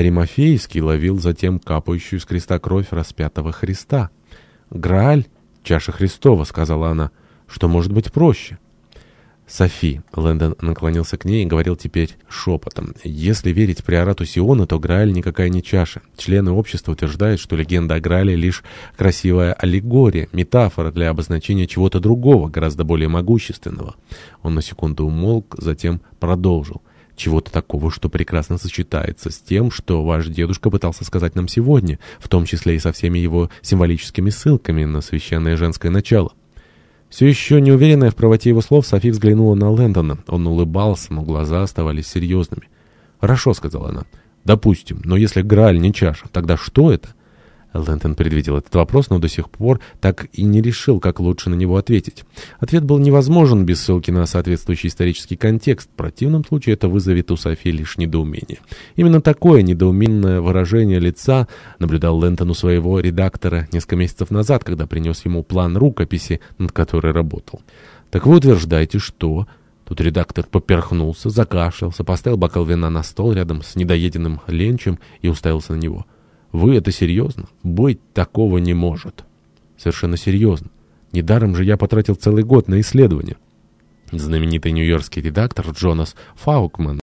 Аримофейский ловил затем капающую с креста кровь распятого Христа. «Грааль — чаша Христова», — сказала она. «Что может быть проще?» «Софи», — Лэндон наклонился к ней и говорил теперь шепотом, «если верить приорату Сиона, то Грааль никакая не чаша. Члены общества утверждают, что легенда о Граале лишь красивая аллегория, метафора для обозначения чего-то другого, гораздо более могущественного». Он на секунду умолк, затем продолжил. Чего-то такого, что прекрасно сочетается с тем, что ваш дедушка пытался сказать нам сегодня, в том числе и со всеми его символическими ссылками на священное женское начало. Все еще не уверенная в правоте его слов, Софи взглянула на Лэндона. Он улыбался, но глаза оставались серьезными. «Хорошо», — сказала она. «Допустим, но если Грааль не чаша, тогда что это?» Лэнтон предвидел этот вопрос, но до сих пор так и не решил, как лучше на него ответить. Ответ был невозможен без ссылки на соответствующий исторический контекст. В противном случае это вызовет у Софи лишь недоумение. Именно такое недоуменное выражение лица наблюдал Лэнтон у своего редактора несколько месяцев назад, когда принес ему план рукописи, над которой работал. «Так вы утверждаете, что...» Тут редактор поперхнулся, закашлялся, поставил бокал вина на стол рядом с недоеденным ленчем и уставился на него. Вы это серьезно? Быть такого не может. Совершенно серьезно. Недаром же я потратил целый год на исследование. Знаменитый нью-йоркский редактор Джонас Фаукман